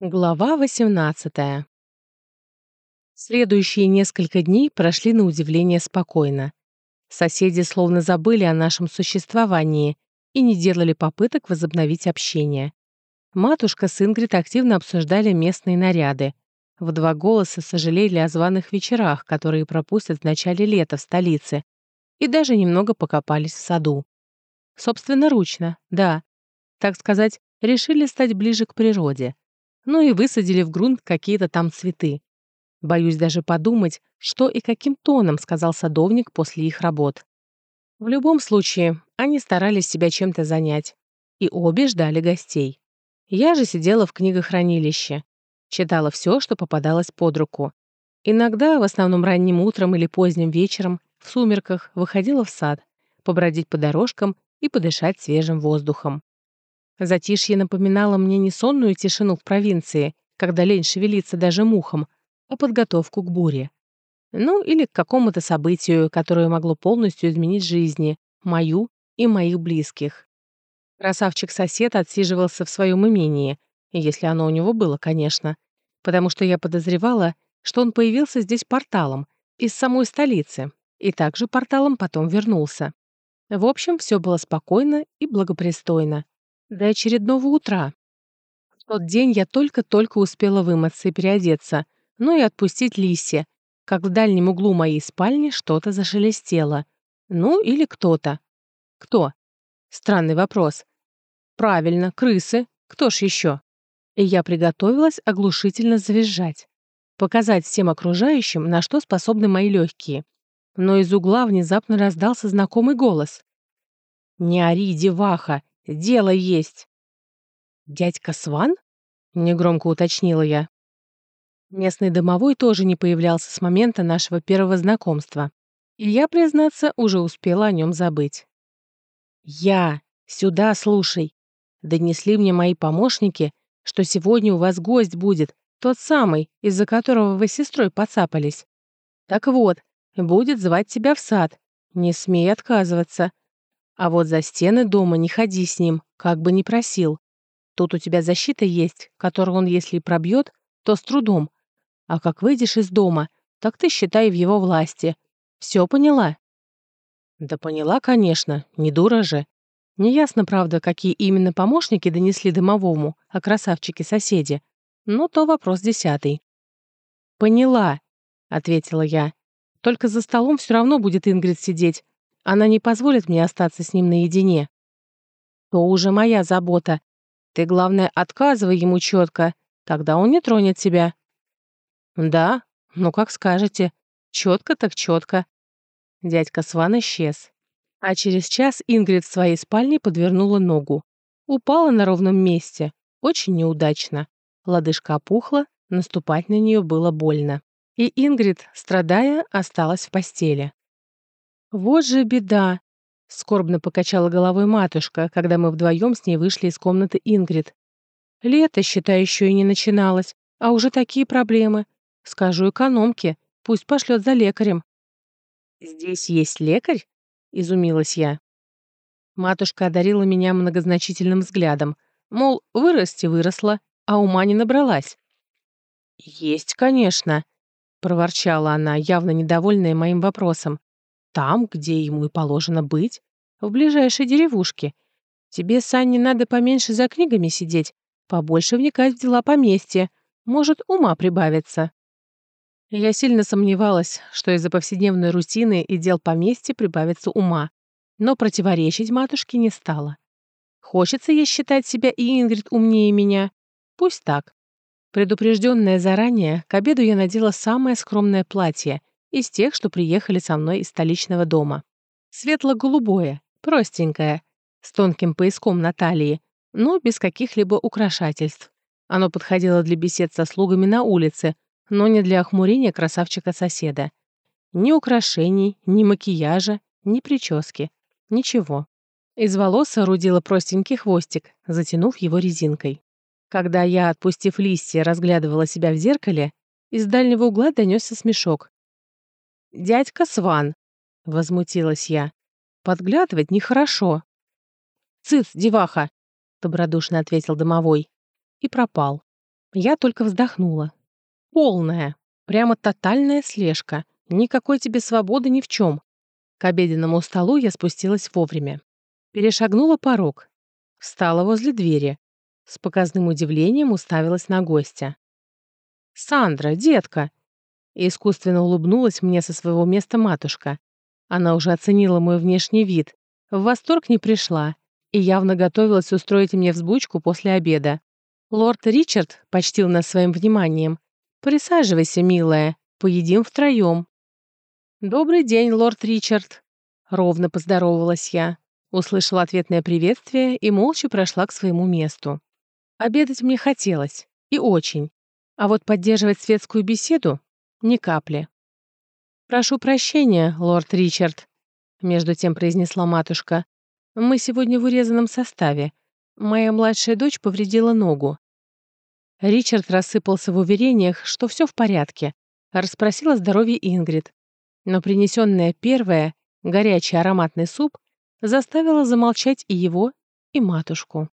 Глава 18. Следующие несколько дней прошли на удивление спокойно. Соседи словно забыли о нашем существовании и не делали попыток возобновить общение. Матушка с Ингрид активно обсуждали местные наряды. В два голоса сожалели о званых вечерах, которые пропустят в начале лета в столице, и даже немного покопались в саду. Собственноручно, да. Так сказать, решили стать ближе к природе ну и высадили в грунт какие-то там цветы. Боюсь даже подумать, что и каким тоном сказал садовник после их работ. В любом случае, они старались себя чем-то занять. И обе ждали гостей. Я же сидела в книгохранилище. Читала все, что попадалось под руку. Иногда, в основном ранним утром или поздним вечером, в сумерках выходила в сад, побродить по дорожкам и подышать свежим воздухом. Затишье напоминало мне не сонную тишину в провинции, когда лень шевелиться даже мухам, а подготовку к буре. Ну, или к какому-то событию, которое могло полностью изменить жизни, мою и моих близких. Красавчик-сосед отсиживался в своем имении, если оно у него было, конечно, потому что я подозревала, что он появился здесь порталом, из самой столицы, и также порталом потом вернулся. В общем, все было спокойно и благопристойно. До очередного утра. В тот день я только-только успела вымыться и переодеться, ну и отпустить Лисе, как в дальнем углу моей спальни что-то зашелестело. Ну или кто-то. Кто? Странный вопрос. Правильно, крысы. Кто ж еще? И я приготовилась оглушительно завизжать. Показать всем окружающим, на что способны мои легкие. Но из угла внезапно раздался знакомый голос. «Не ори, деваха! Дело есть». «Дядька Сван?» — негромко уточнила я. Местный домовой тоже не появлялся с момента нашего первого знакомства, и я, признаться, уже успела о нем забыть. «Я! Сюда слушай!» Донесли мне мои помощники, что сегодня у вас гость будет, тот самый, из-за которого вы с сестрой подцапались. Так вот, будет звать тебя в сад. Не смей отказываться. А вот за стены дома не ходи с ним, как бы ни просил. Тут у тебя защита есть, которую он, если пробьет, то с трудом. А как выйдешь из дома, так ты считай в его власти. Все поняла?» «Да поняла, конечно, не дура же. Неясно, правда, какие именно помощники донесли домовому о красавчике-соседе, но то вопрос десятый». «Поняла», — ответила я. «Только за столом все равно будет Ингрид сидеть, она не позволит мне остаться с ним наедине. То уже моя забота. Ты, главное, отказывай ему четко, тогда он не тронет тебя. Да, ну как скажете. Четко так четко. Дядька Сван исчез. А через час Ингрид в своей спальне подвернула ногу. Упала на ровном месте. Очень неудачно. Лодыжка опухла, наступать на нее было больно. И Ингрид, страдая, осталась в постели. «Вот же беда!» — скорбно покачала головой матушка, когда мы вдвоем с ней вышли из комнаты Ингрид. «Лето, считай, еще и не начиналось, а уже такие проблемы. Скажу экономке, пусть пошлет за лекарем». «Здесь есть лекарь?» — изумилась я. Матушка одарила меня многозначительным взглядом, мол, вырасти выросла, а ума не набралась. «Есть, конечно», — проворчала она, явно недовольная моим вопросом там, где ему и положено быть, в ближайшей деревушке. Тебе, Санни, надо поменьше за книгами сидеть, побольше вникать в дела поместья, может, ума прибавится». Я сильно сомневалась, что из-за повседневной рутины и дел поместья прибавится ума, но противоречить матушке не стала. Хочется ей считать себя и Ингрид умнее меня. Пусть так. Предупрежденная заранее, к обеду я надела самое скромное платье, из тех, что приехали со мной из столичного дома. Светло-голубое, простенькое, с тонким пояском на талии, но без каких-либо украшательств. Оно подходило для бесед со слугами на улице, но не для охмурения красавчика-соседа. Ни украшений, ни макияжа, ни прически. Ничего. Из волос соорудила простенький хвостик, затянув его резинкой. Когда я, отпустив листья, разглядывала себя в зеркале, из дальнего угла донесся смешок. «Дядька Сван», — возмутилась я, — «подглядывать нехорошо». «Цыц, деваха», — добродушно ответил домовой. И пропал. Я только вздохнула. Полная, прямо тотальная слежка. Никакой тебе свободы ни в чем. К обеденному столу я спустилась вовремя. Перешагнула порог. Встала возле двери. С показным удивлением уставилась на гостя. «Сандра, детка!» Искусственно улыбнулась мне со своего места матушка. Она уже оценила мой внешний вид. В восторг не пришла и явно готовилась устроить мне взбучку после обеда. Лорд Ричард почтил нас своим вниманием. «Присаживайся, милая, поедим втроем». «Добрый день, лорд Ричард», — ровно поздоровалась я. Услышала ответное приветствие и молча прошла к своему месту. Обедать мне хотелось, и очень. А вот поддерживать светскую беседу — ни капли. «Прошу прощения, лорд Ричард», — между тем произнесла матушка. «Мы сегодня в урезанном составе. Моя младшая дочь повредила ногу». Ричард рассыпался в уверениях, что все в порядке, расспросил о здоровье Ингрид. Но принесенное первое, горячий ароматный суп, заставило замолчать и его, и матушку.